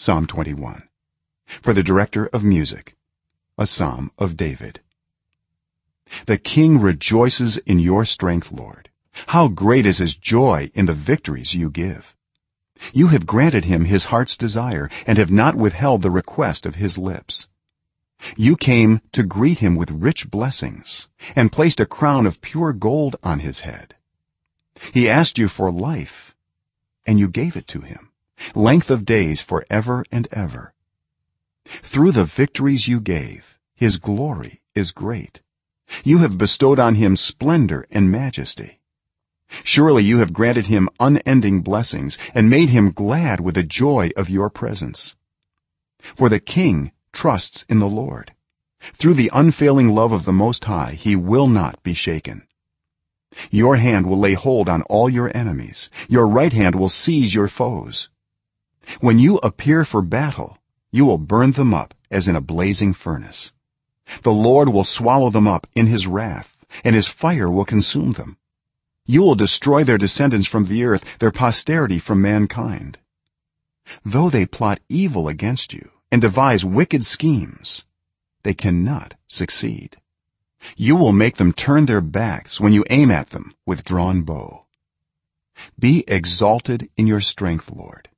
psalm 21 for the director of music a psalm of david. The king rejoices in your strength lord. How great is his joy in the victories you give. You have granted him his heart's desire and have not withheld the request of his lips. You came to greet him with rich blessings and placed a crown of pure gold on his head. He asked you for life and you gave it to him length of days for ever and ever. Through the victories you gave his glory is great. You have bestowed on him splendor and majesty. Surely you have granted him unending blessings and made him glad with the joy of your presence. For the king trusts in the lord. Through the unfailing love of the most high he will not be shaken. Your hand will lay hold on all your enemies. Your right hand will seize your foes when you appear for battle you will burn them up as in a blazing furnace. The lord will swallow them up in his wrath and his fire will consume them. You will destroy their descendants from the earth their posterity from mankind. Though they plot evil against you and devise wicked schemes they cannot succeed. You will make them turn their backs when you aim at them with drawn bow. Be exalted in your strength lord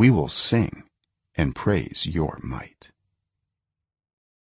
we will sing and praise your might